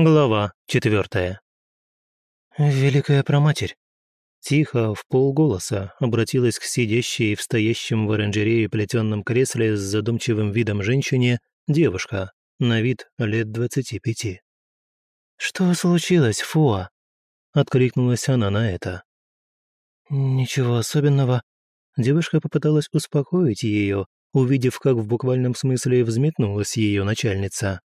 Глава четвертая. «Великая проматерь!» Тихо, в полголоса, обратилась к сидящей в стоящем в оранжерее плетенном кресле с задумчивым видом женщине девушка, на вид лет двадцати пяти. «Что случилось, Фуа?» — откликнулась она на это. «Ничего особенного». Девушка попыталась успокоить ее, увидев, как в буквальном смысле взметнулась ее начальница.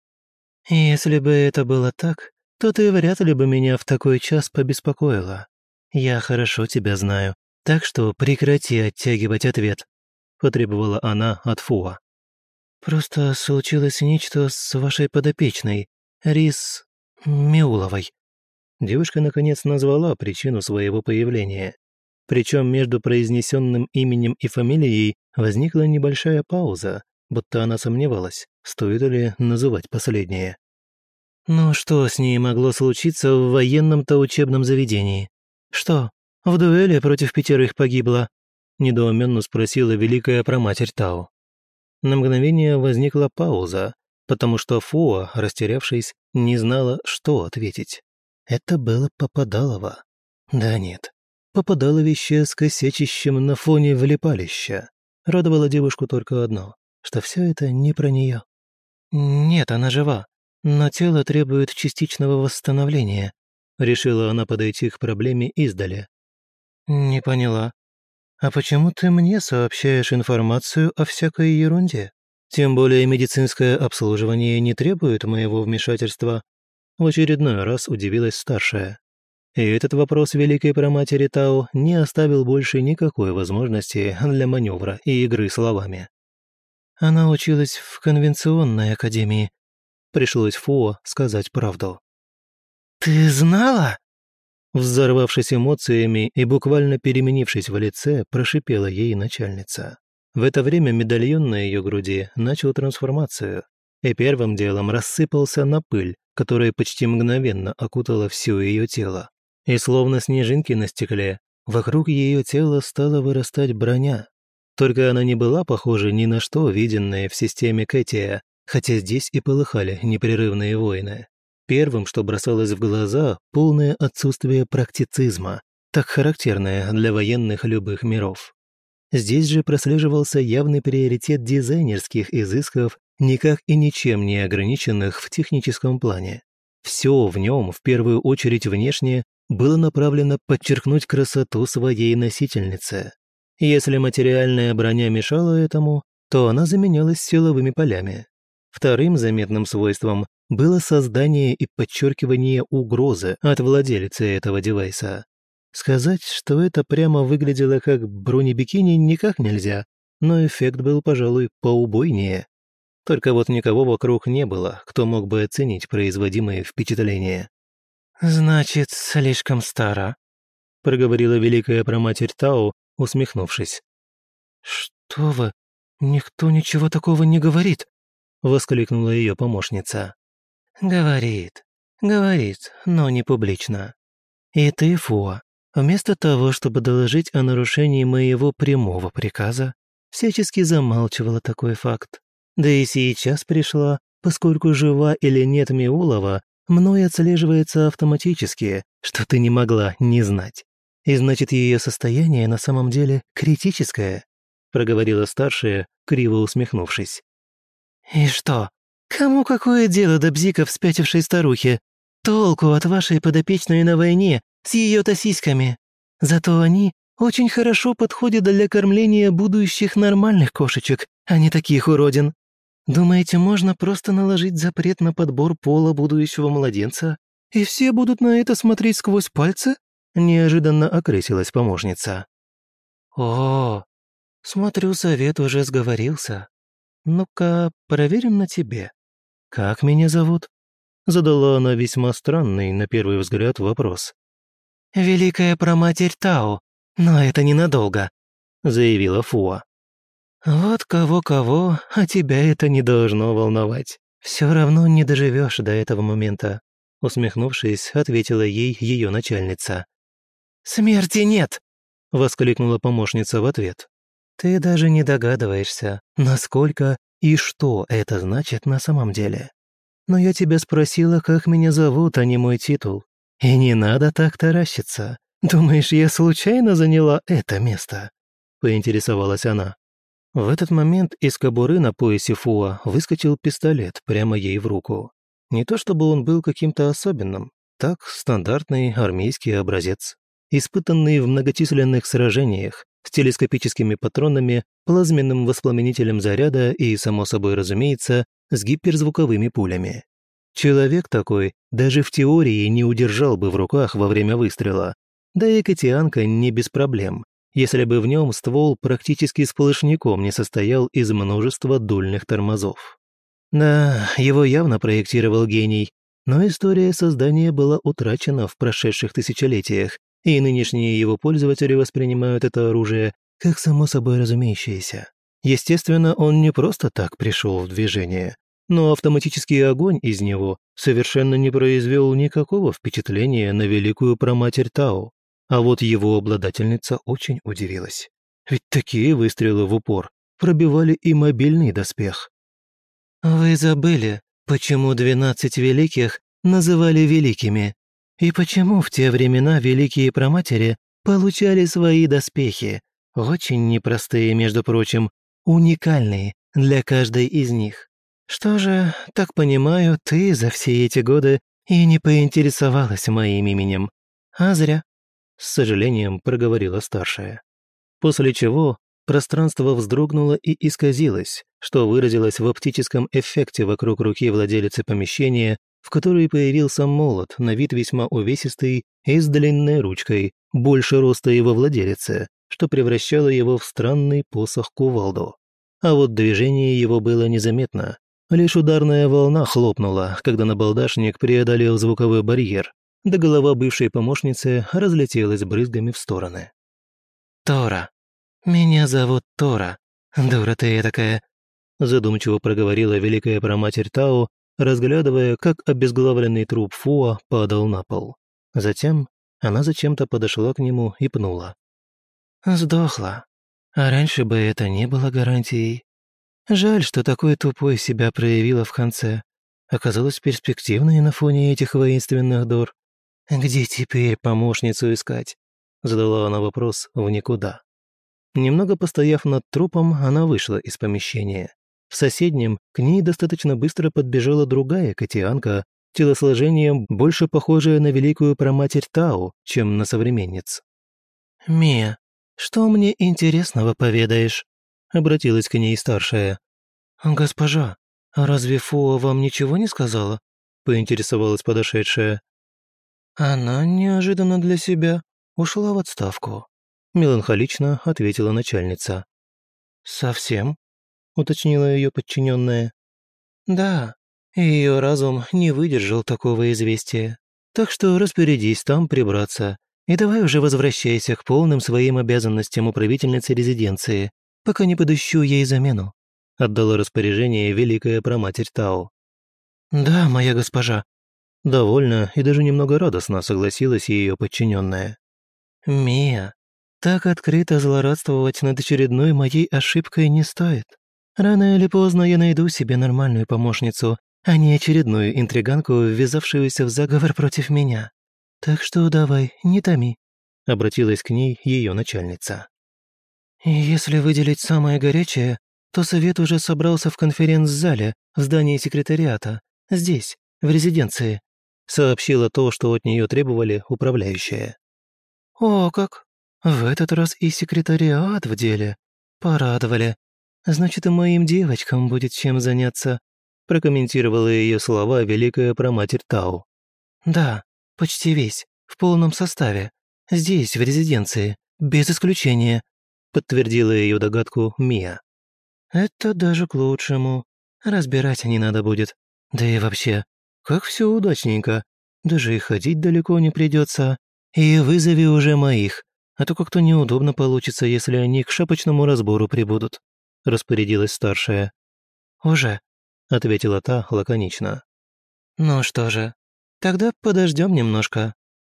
«Если бы это было так, то ты вряд ли бы меня в такой час побеспокоила. Я хорошо тебя знаю, так что прекрати оттягивать ответ», — потребовала она от Фуа. «Просто случилось нечто с вашей подопечной, Рис Миуловой». Девушка наконец назвала причину своего появления. Причем между произнесенным именем и фамилией возникла небольшая пауза, будто она сомневалась, стоит ли называть последнее. «Ну что с ней могло случиться в военном-то учебном заведении? Что, в дуэли против пятерых погибла?» недоуменно спросила великая проматерь Тау. На мгновение возникла пауза, потому что Фуа, растерявшись, не знала, что ответить. Это было Попадалово. Да нет, Попадаловище с косячищем на фоне влипалища. Радовало девушку только одно что все это не про нее. Нет, она жива, но тело требует частичного восстановления. Решила она подойти к проблеме издали. Не поняла. А почему ты мне сообщаешь информацию о всякой ерунде? Тем более медицинское обслуживание не требует моего вмешательства. В очередной раз удивилась старшая. И этот вопрос великой проматери Тау не оставил больше никакой возможности для маневра и игры словами. Она училась в конвенционной академии. Пришлось Фуо сказать правду. «Ты знала?» Взорвавшись эмоциями и буквально переменившись в лице, прошипела ей начальница. В это время медальон на ее груди начал трансформацию и первым делом рассыпался на пыль, которая почти мгновенно окутала все ее тело. И словно снежинки на стекле, вокруг ее тела стала вырастать броня, только она не была похожа ни на что, виденное в системе Кэтия, хотя здесь и полыхали непрерывные войны. Первым, что бросалось в глаза, полное отсутствие практицизма, так характерное для военных любых миров. Здесь же прослеживался явный приоритет дизайнерских изысков, никак и ничем не ограниченных в техническом плане. Все в нем, в первую очередь внешне, было направлено подчеркнуть красоту своей носительницы. Если материальная броня мешала этому, то она заменялась силовыми полями. Вторым заметным свойством было создание и подчеркивание угрозы от владельца этого девайса. Сказать, что это прямо выглядело как бронебикини, никак нельзя, но эффект был, пожалуй, поубойнее. Только вот никого вокруг не было, кто мог бы оценить производимые впечатления. «Значит, слишком стара», — проговорила великая проматерь Тау, усмехнувшись. «Что вы? Никто ничего такого не говорит!» — воскликнула ее помощница. «Говорит, говорит, но не публично. И ты, Фуа, вместо того, чтобы доложить о нарушении моего прямого приказа, всячески замалчивала такой факт. Да и сейчас пришла, поскольку жива или нет Миулова, мной отслеживается автоматически, что ты не могла не знать. И значит, ее состояние на самом деле критическое», проговорила старшая, криво усмехнувшись. «И что? Кому какое дело до бзиков спятившей старухи? Толку от вашей подопечной на войне с ее-то. Зато они очень хорошо подходят для кормления будущих нормальных кошечек, а не таких уродин. Думаете, можно просто наложить запрет на подбор пола будущего младенца, и все будут на это смотреть сквозь пальцы? Неожиданно окрысилась помощница. «О, смотрю, совет уже сговорился. Ну-ка, проверим на тебе. Как меня зовут?» Задала она весьма странный, на первый взгляд, вопрос. «Великая проматерь Тао, но это ненадолго», — заявила Фуа. «Вот кого-кого, а тебя это не должно волновать. Все равно не доживешь до этого момента», — усмехнувшись, ответила ей ее начальница. «Смерти нет!» — воскликнула помощница в ответ. «Ты даже не догадываешься, насколько и что это значит на самом деле. но я тебя спросила, как меня зовут, а не мой титул. И не надо так таращиться. Думаешь, я случайно заняла это место?» Поинтересовалась она. В этот момент из кобуры на поясе Фуа выскочил пистолет прямо ей в руку. Не то чтобы он был каким-то особенным, так стандартный армейский образец, испытанный в многочисленных сражениях с телескопическими патронами, плазменным воспламенителем заряда и, само собой разумеется, с гиперзвуковыми пулями. Человек такой даже в теории не удержал бы в руках во время выстрела, да и Катианка не без проблем, если бы в нем ствол практически сплошняком не состоял из множества дульных тормозов. Да, его явно проектировал гений, но история создания была утрачена в прошедших тысячелетиях, и нынешние его пользователи воспринимают это оружие как само собой разумеющееся. Естественно, он не просто так пришел в движение, но автоматический огонь из него совершенно не произвел никакого впечатления на великую проматерь Тау, а вот его обладательница очень удивилась. Ведь такие выстрелы в упор пробивали и мобильный доспех. «Вы забыли, почему двенадцать великих называли великими, и почему в те времена великие проматери получали свои доспехи, очень непростые, между прочим, уникальные для каждой из них. Что же, так понимаю, ты за все эти годы и не поинтересовалась моим именем. А зря с сожалением проговорила старшая. После чего пространство вздрогнуло и исказилось, что выразилось в оптическом эффекте вокруг руки владелицы помещения, в которой появился молот, на вид весьма увесистый и с длинной ручкой, больше роста его владелицы, что превращало его в странный посох-кувалду. А вот движение его было незаметно. Лишь ударная волна хлопнула, когда набалдашник преодолел звуковой барьер, да голова бывшей помощницы разлетелась брызгами в стороны. «Тора. Меня зовут Тора. Дура ты такая», задумчиво проговорила великая проматерь Тао, разглядывая, как обезглавленный труп Фуа падал на пол. Затем она зачем-то подошла к нему и пнула. «Сдохла. А раньше бы это не было гарантией. Жаль, что такой тупой себя проявила в конце. Оказалась перспективной на фоне этих воинственных дор. «Где теперь помощницу искать?» Задала она вопрос в никуда. Немного постояв над трупом, она вышла из помещения. В соседнем к ней достаточно быстро подбежала другая котианка, телосложением больше похожая на великую проматерь Тау, чем на современниц. «Мия, что мне интересного поведаешь?» обратилась к ней старшая. «Госпожа, а разве Фуа вам ничего не сказала?» поинтересовалась подошедшая. Она неожиданно для себя ушла в отставку. Меланхолично ответила начальница. «Совсем?» – уточнила ее подчиненная. «Да, ее разум не выдержал такого известия. Так что распорядись там прибраться. И давай уже возвращайся к полным своим обязанностям управительницы резиденции, пока не подыщу ей замену», – отдала распоряжение великая проматерь Тао. «Да, моя госпожа», Довольно и даже немного радостно согласилась ее подчиненная. «Мия, так открыто злорадствовать над очередной моей ошибкой не стоит. Рано или поздно я найду себе нормальную помощницу, а не очередную интриганку, ввязавшуюся в заговор против меня. Так что давай, не томи», — обратилась к ней ее начальница. «Если выделить самое горячее, то совет уже собрался в конференц-зале в здании секретариата, здесь, в резиденции сообщила то, что от нее требовали управляющая. «О, как! В этот раз и секретариат в деле. Порадовали. Значит, и моим девочкам будет чем заняться», прокомментировала ее слова великая проматерь Тау. «Да, почти весь, в полном составе. Здесь, в резиденции, без исключения», подтвердила ее догадку Мия. «Это даже к лучшему. Разбирать не надо будет. Да и вообще, как все удачненько. Даже и ходить далеко не придется. И вызови уже моих, а то как-то неудобно получится, если они к шапочному разбору прибудут», — распорядилась старшая. «Уже», — ответила та лаконично. «Ну что же, тогда подождем немножко.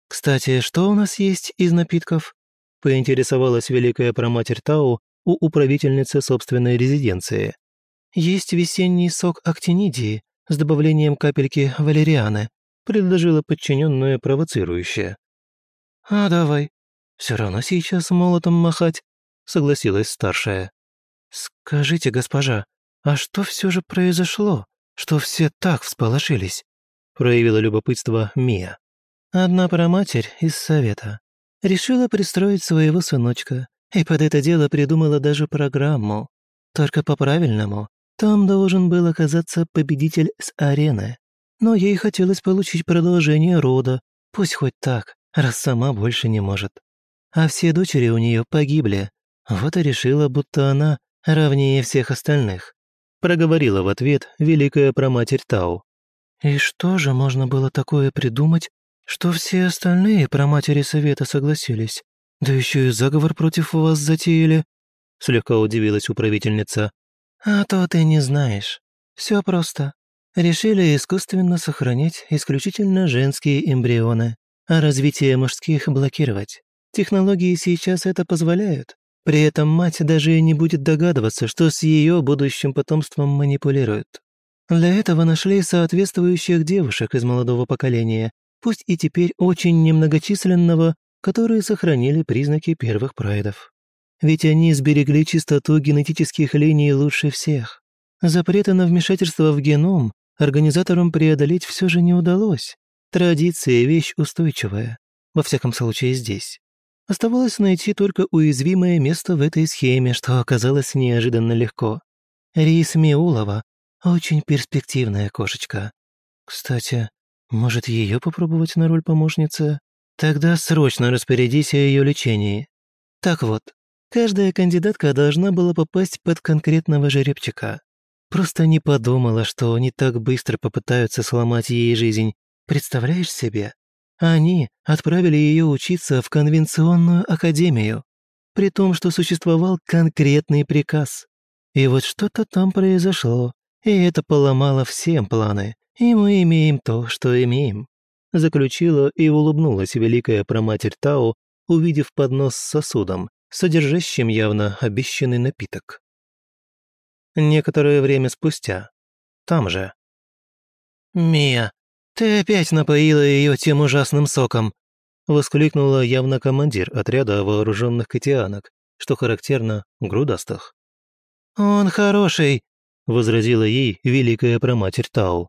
Кстати, что у нас есть из напитков?» — поинтересовалась великая проматерь Тау у управительницы собственной резиденции. «Есть весенний сок актинидии, с добавлением капельки валерианы», предложила подчиненная провоцирующая. «А давай. Все равно сейчас молотом махать», согласилась старшая. «Скажите, госпожа, а что все же произошло, что все так всполошились?» проявила любопытство Мия. Одна проматерь из совета решила пристроить своего сыночка и под это дело придумала даже программу. Только по-правильному. Там должен был оказаться победитель с арены. Но ей хотелось получить продолжение рода, пусть хоть так, раз сама больше не может. А все дочери у нее погибли. Вот и решила, будто она равнее всех остальных. Проговорила в ответ великая проматерь Тау. «И что же можно было такое придумать, что все остальные проматери совета согласились? Да еще и заговор против вас затеяли?» Слегка удивилась управительница. «А то ты не знаешь. Все просто. Решили искусственно сохранить исключительно женские эмбрионы, а развитие мужских блокировать. Технологии сейчас это позволяют. При этом мать даже не будет догадываться, что с ее будущим потомством манипулируют. Для этого нашли соответствующих девушек из молодого поколения, пусть и теперь очень немногочисленного, которые сохранили признаки первых прайдов. Ведь они сберегли чистоту генетических линий лучше всех. Запрета на вмешательство в геном организаторам преодолеть все же не удалось. Традиция – вещь устойчивая, во всяком случае здесь. Оставалось найти только уязвимое место в этой схеме, что оказалось неожиданно легко. Рис Миулова – очень перспективная кошечка. Кстати, может, ее попробовать на роль помощницы? Тогда срочно распорядись о ее лечении. Так вот, каждая кандидатка должна была попасть под конкретного жеребчика. Просто не подумала, что они так быстро попытаются сломать ей жизнь. Представляешь себе? Они отправили ее учиться в конвенционную академию, при том, что существовал конкретный приказ. И вот что-то там произошло, и это поломало всем планы, и мы имеем то, что имеем. Заключила и улыбнулась великая проматерь Тао, увидев поднос с сосудом, содержащим явно обещанный напиток. Некоторое время спустя. Там же. «Мия, ты опять напоила ее тем ужасным соком!» Воскликнула явно командир отряда вооруженных китианок, что характерно грудастых. «Он хороший!» — возразила ей великая проматерь Тау.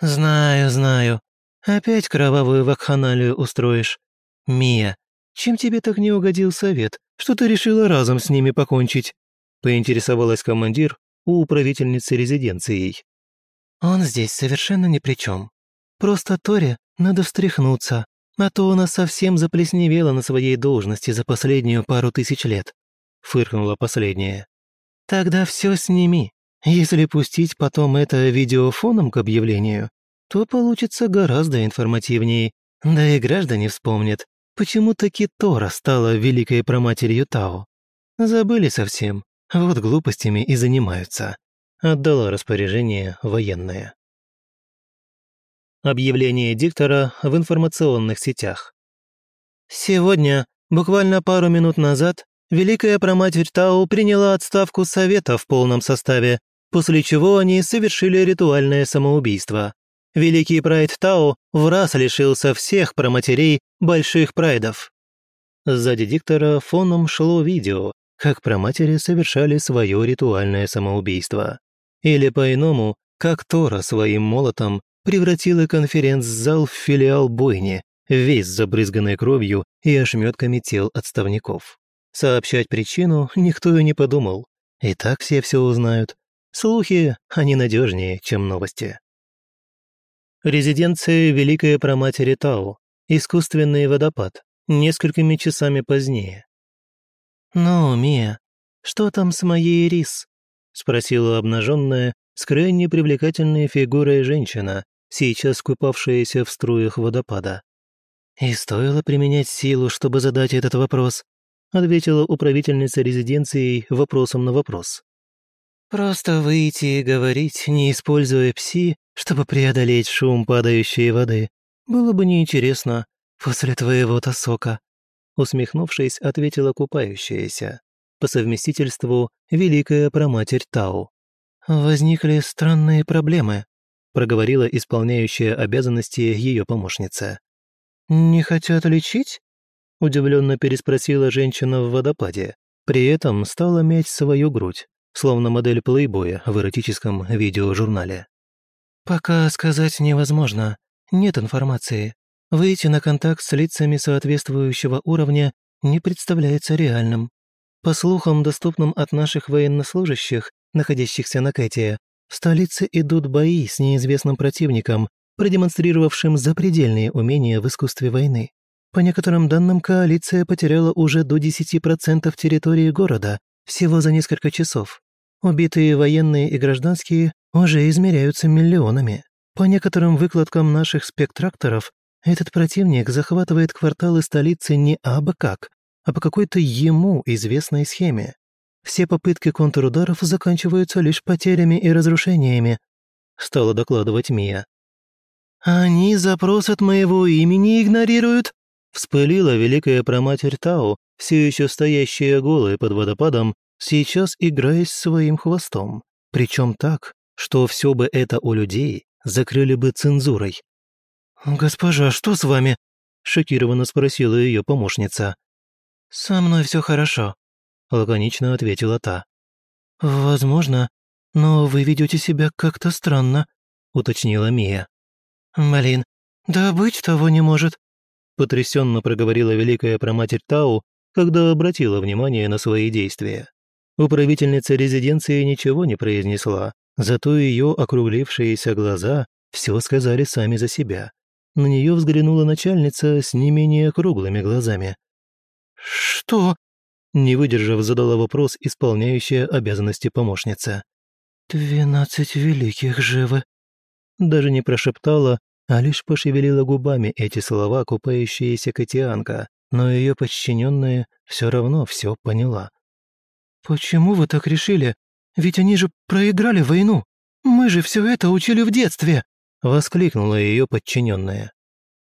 «Знаю, знаю. Опять кровавую вакханалию устроишь. Мия, чем тебе так не угодил совет, что ты решила разом с ними покончить?» поинтересовалась командир у управительницы резиденцией. «Он здесь совершенно ни при чем. Просто Торе надо встряхнуться, а то она совсем заплесневела на своей должности за последнюю пару тысяч лет», фыркнула последняя. «Тогда все сними. Если пустить потом это видеофоном к объявлению, то получится гораздо информативнее, да и граждане вспомнят, почему таки Тора стала великой проматерью Тао. Забыли совсем, вот глупостями и занимаются. Отдала распоряжение военное. Объявление диктора в информационных сетях. Сегодня, буквально пару минут назад, Великая Проматерь Тау приняла отставку Совета в полном составе, после чего они совершили ритуальное самоубийство. Великий Прайд Тау в раз лишился всех проматерей больших прайдов. Сзади диктора фоном шло видео, как проматери совершали свое ритуальное самоубийство. Или по-иному, как Тора своим молотом превратила конференц-зал в филиал бойни, весь забрызганный кровью и ошметками тел отставников. Сообщать причину никто и не подумал. И так все все узнают. Слухи, они надежнее, чем новости. Резиденция Великая Проматери Тау. Искусственный водопад. Несколькими часами позднее. «Ну, Мия, что там с моей рис?» — спросила обнаженная, с крайне привлекательной фигурой женщина, сейчас купавшаяся в струях водопада. «И стоило применять силу, чтобы задать этот вопрос», — ответила управительница резиденции вопросом на вопрос. «Просто выйти и говорить, не используя пси, чтобы преодолеть шум падающей воды, было бы неинтересно после твоего-то сока», усмехнувшись, ответила купающаяся. По совместительству Великая Проматерь Тау. «Возникли странные проблемы», проговорила исполняющая обязанности ее помощница. «Не хотят лечить?» – удивленно переспросила женщина в водопаде. При этом стала мять свою грудь, словно модель плейбоя в эротическом видеожурнале. «Пока сказать невозможно. Нет информации. Выйти на контакт с лицами соответствующего уровня не представляется реальным. По слухам, доступным от наших военнослужащих, находящихся на Кэте, в столице идут бои с неизвестным противником, продемонстрировавшим запредельные умения в искусстве войны. По некоторым данным, коалиция потеряла уже до 10% территории города всего за несколько часов. Убитые военные и гражданские уже измеряются миллионами. По некоторым выкладкам наших спектракторов, этот противник захватывает кварталы столицы не абы как, а по какой-то ему известной схеме. Все попытки контрударов заканчиваются лишь потерями и разрушениями», — стала докладывать Мия. «Они запрос от моего имени игнорируют?» Вспылила великая проматерь Тау, все еще стоящая голая под водопадом, сейчас играясь своим хвостом. Причем так, что все бы это у людей закрыли бы цензурой. «Госпожа, что с вами?» – шокированно спросила ее помощница. «Со мной все хорошо», – лаконично ответила та. «Возможно, но вы ведете себя как-то странно», – уточнила Мия. «Блин, да быть того не может», – потрясенно проговорила великая проматерь Тау, когда обратила внимание на свои действия. Управительница резиденции ничего не произнесла, зато ее округлившиеся глаза все сказали сами за себя. На нее взглянула начальница с не менее круглыми глазами. «Что?» Не выдержав, задала вопрос исполняющая обязанности помощница. «Двенадцать великих живы». Даже не прошептала, а лишь пошевелила губами эти слова купающаяся Катианка, но ее подчиненная все равно все поняла. «Почему вы так решили? Ведь они же проиграли войну. Мы же все это учили в детстве!» — воскликнула ее подчиненная.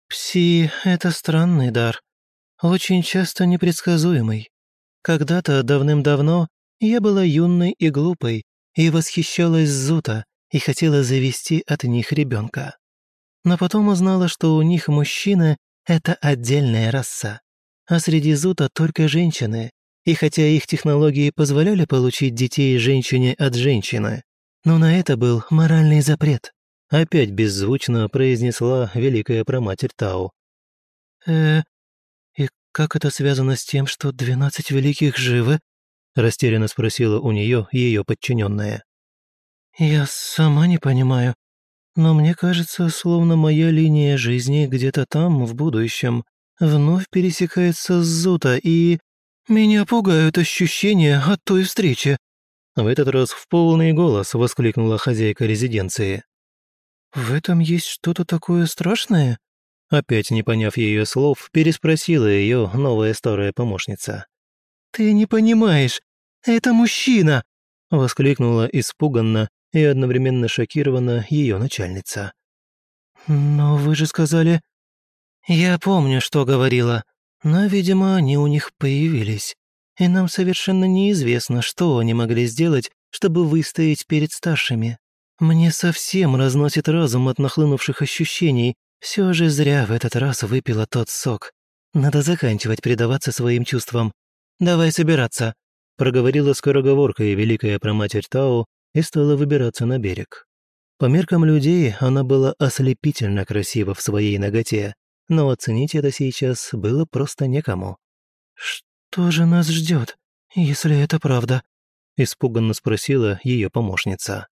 «Пси — это странный дар очень часто непредсказуемый. Когда-то давным-давно я была юной и глупой и восхищалась Зута и хотела завести от них ребенка. Но потом узнала, что у них мужчины — это отдельная раса, а среди Зута только женщины, и хотя их технологии позволяли получить детей женщине от женщины, но на это был моральный запрет. Опять беззвучно произнесла великая проматерь Тау. «Э, «Как это связано с тем, что двенадцать великих живы?» растерянно спросила у нее ее подчиненная. «Я сама не понимаю, но мне кажется, словно моя линия жизни где-то там, в будущем, вновь пересекается с Зута, и меня пугают ощущения от той встречи». В этот раз в полный голос воскликнула хозяйка резиденции. «В этом есть что-то такое страшное?» Опять не поняв ее слов, переспросила ее новая старая помощница. «Ты не понимаешь, это мужчина!» воскликнула испуганно и одновременно шокирована ее начальница. «Но вы же сказали...» «Я помню, что говорила, но, видимо, они у них появились, и нам совершенно неизвестно, что они могли сделать, чтобы выстоять перед старшими. Мне совсем разносит разум от нахлынувших ощущений, все же зря в этот раз выпила тот сок. Надо заканчивать предаваться своим чувствам. Давай собираться», — проговорила скороговоркой великая проматерь Тау и стала выбираться на берег. По меркам людей она была ослепительно красива в своей ноготе, но оценить это сейчас было просто некому. «Что же нас ждет, если это правда?» — испуганно спросила ее помощница.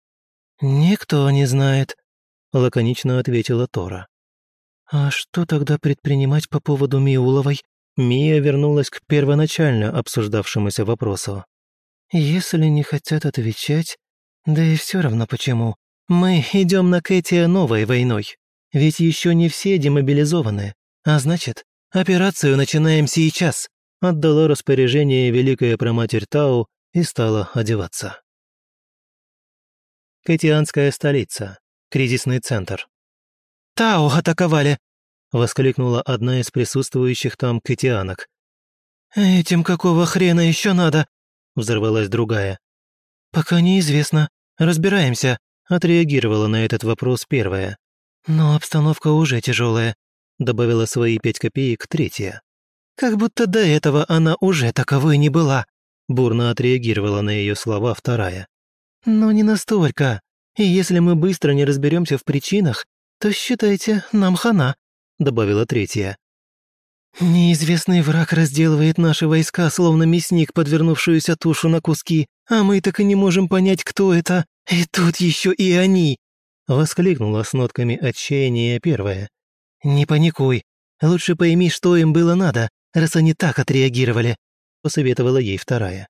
«Никто не знает», — лаконично ответила Тора. «А что тогда предпринимать по поводу Миуловой?» Мия вернулась к первоначально обсуждавшемуся вопросу. «Если не хотят отвечать, да и все равно почему. Мы идем на Кэти новой войной. Ведь еще не все демобилизованы. А значит, операцию начинаем сейчас», отдала распоряжение великая проматерь Тау и стала одеваться. Кэтианская столица. Кризисный центр. Тао атаковали!» — воскликнула одна из присутствующих там китианок. «Этим какого хрена еще надо?» — взорвалась другая. «Пока неизвестно. Разбираемся», отреагировала на этот вопрос первая. «Но обстановка уже тяжелая», добавила свои пять копеек третья. «Как будто до этого она уже таковой не была», бурно отреагировала на ее слова вторая. «Но не настолько. И если мы быстро не разберемся в причинах, то считайте, нам хана», добавила третья. «Неизвестный враг разделывает наши войска, словно мясник, подвернувшуюся тушу на куски, а мы так и не можем понять, кто это. И тут еще и они!» Воскликнула с нотками отчаяния первая. «Не паникуй. Лучше пойми, что им было надо, раз они так отреагировали», посоветовала ей вторая.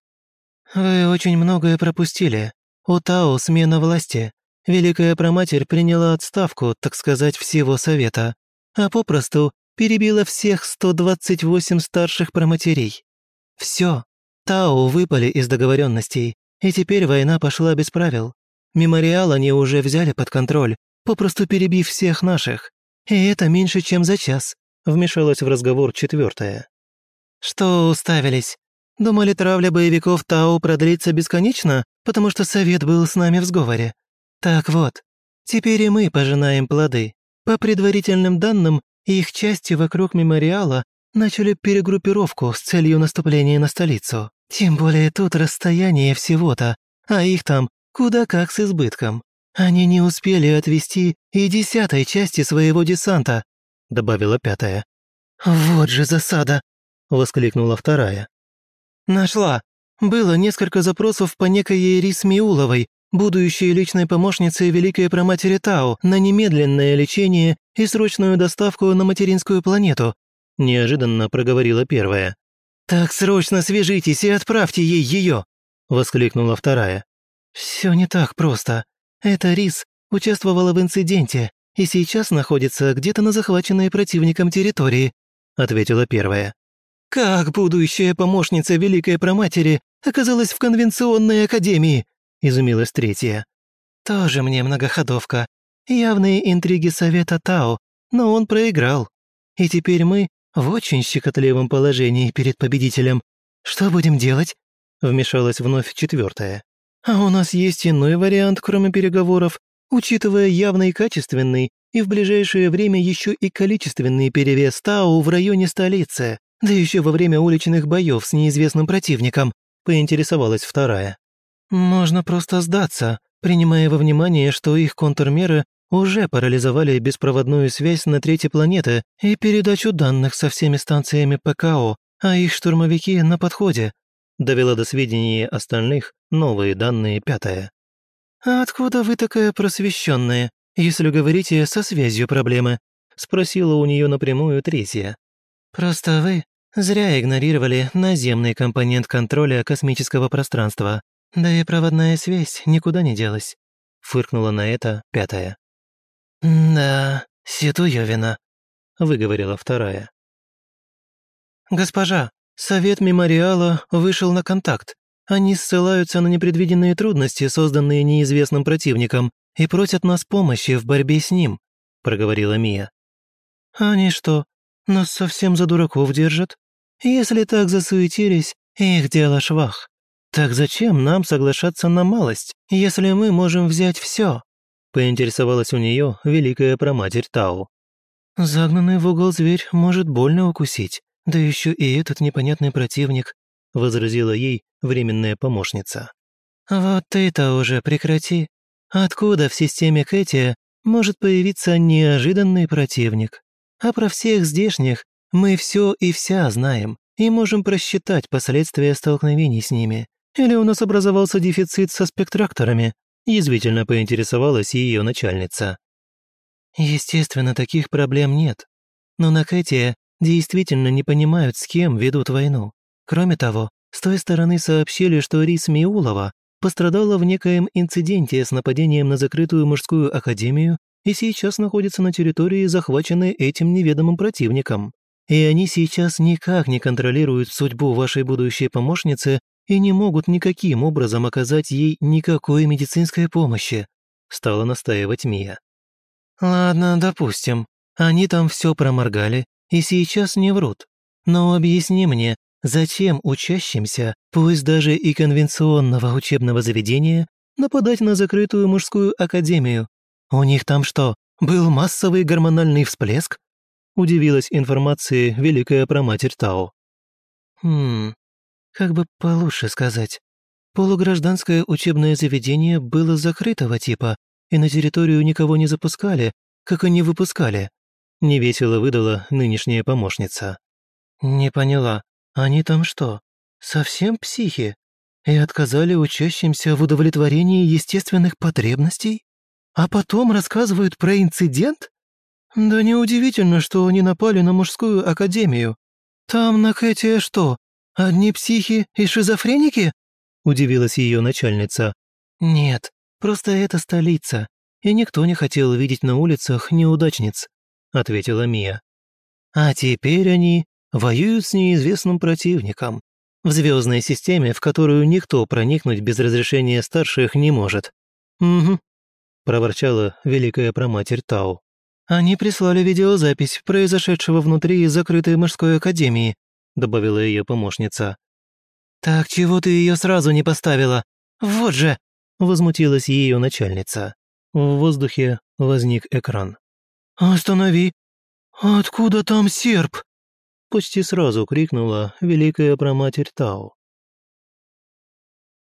«Вы очень многое пропустили. У Тао смена власти. Великая Проматерь приняла отставку, так сказать, всего Совета, а попросту перебила всех 128 старших проматерей. Все, Тао выпали из договоренностей, и теперь война пошла без правил. Мемориал они уже взяли под контроль, попросту перебив всех наших. И это меньше, чем за час», — вмешалась в разговор четвертая. «Что уставились? Думали, травля боевиков Тао продлится бесконечно, потому что совет был с нами в сговоре? Так вот, теперь и мы пожинаем плоды. По предварительным данным, их части вокруг мемориала начали перегруппировку с целью наступления на столицу. Тем более тут расстояние всего-то, а их там куда как с избытком. Они не успели отвести и десятой части своего десанта», — добавила пятая. «Вот же засада!» — воскликнула вторая. «Нашла. Было несколько запросов по некой Рис Миуловой, будущей личной помощницей Великой Проматери Тау, на немедленное лечение и срочную доставку на материнскую планету», – неожиданно проговорила первая. «Так срочно свяжитесь и отправьте ей ее!» – воскликнула вторая. «Все не так просто. Эта Рис участвовала в инциденте и сейчас находится где-то на захваченной противником территории», – ответила первая. «Как будущая помощница Великой Проматери оказалась в конвенционной академии?» Изумилась третья. «Тоже мне многоходовка. Явные интриги совета Тао, но он проиграл. И теперь мы в очень щекотливом положении перед победителем. Что будем делать?» Вмешалась вновь четвертая. «А у нас есть иной вариант, кроме переговоров, учитывая явный качественный и в ближайшее время еще и количественный перевес Тао в районе столицы, да еще во время уличных боев с неизвестным противником», поинтересовалась вторая. Можно просто сдаться, принимая во внимание, что их контрмеры уже парализовали беспроводную связь на третьей планете и передачу данных со всеми станциями ПКО, а их штурмовики на подходе. Довела до сведения остальных новые данные пятая. «А откуда вы такая просвещенная, если говорите со связью проблемы?» спросила у нее напрямую третья. «Просто вы зря игнорировали наземный компонент контроля космического пространства. «Да и проводная связь никуда не делась», — фыркнула на это пятая. «Да, Ситуёвина», — выговорила вторая. «Госпожа, совет мемориала вышел на контакт. Они ссылаются на непредвиденные трудности, созданные неизвестным противником, и просят нас помощи в борьбе с ним», — проговорила Мия. «Они что, нас совсем за дураков держат? Если так засуетились, их дело швах. «Так зачем нам соглашаться на малость, если мы можем взять все?» поинтересовалась у нее великая проматерь Тау. «Загнанный в угол зверь может больно укусить, да еще и этот непонятный противник», возразила ей временная помощница. «Вот ты-то уже прекрати. Откуда в системе Кэти может появиться неожиданный противник? А про всех здешних мы все и вся знаем и можем просчитать последствия столкновений с ними. Или у нас образовался дефицит со спектракторами?» Язвительно поинтересовалась ее начальница. «Естественно, таких проблем нет. Но на Кэти действительно не понимают, с кем ведут войну. Кроме того, с той стороны сообщили, что Рис Миулова пострадала в некоем инциденте с нападением на закрытую мужскую академию и сейчас находится на территории, захваченной этим неведомым противником. И они сейчас никак не контролируют судьбу вашей будущей помощницы и не могут никаким образом оказать ей никакой медицинской помощи», стала настаивать Мия. «Ладно, допустим, они там все проморгали и сейчас не врут. Но объясни мне, зачем учащимся, пусть даже и конвенционного учебного заведения, нападать на закрытую мужскую академию. У них там что, был массовый гормональный всплеск?» Удивилась информации великая проматерь Тао. «Хм, как бы получше сказать. Полугражданское учебное заведение было закрытого типа, и на территорию никого не запускали, как и не выпускали», невесело выдала нынешняя помощница. «Не поняла, они там что, совсем психи? И отказали учащимся в удовлетворении естественных потребностей? А потом рассказывают про инцидент? Да неудивительно, что они напали на мужскую академию. Там на Кэти что, одни психи и шизофреники?» удивилась ее начальница. «Нет, просто это столица, и никто не хотел видеть на улицах неудачниц», ответила Мия. «А теперь они воюют с неизвестным противником, в звездной системе, в которую никто проникнуть без разрешения старших не может». «Угу», – проворчала великая проматерь Тау. «Они прислали видеозапись произошедшего внутри закрытой мужской академии», – добавила ее помощница. «Так чего ты ее сразу не поставила? Вот же!» – возмутилась ее начальница. В воздухе возник экран. «Останови! Откуда там серп?» Почти сразу крикнула великая проматерь Тау.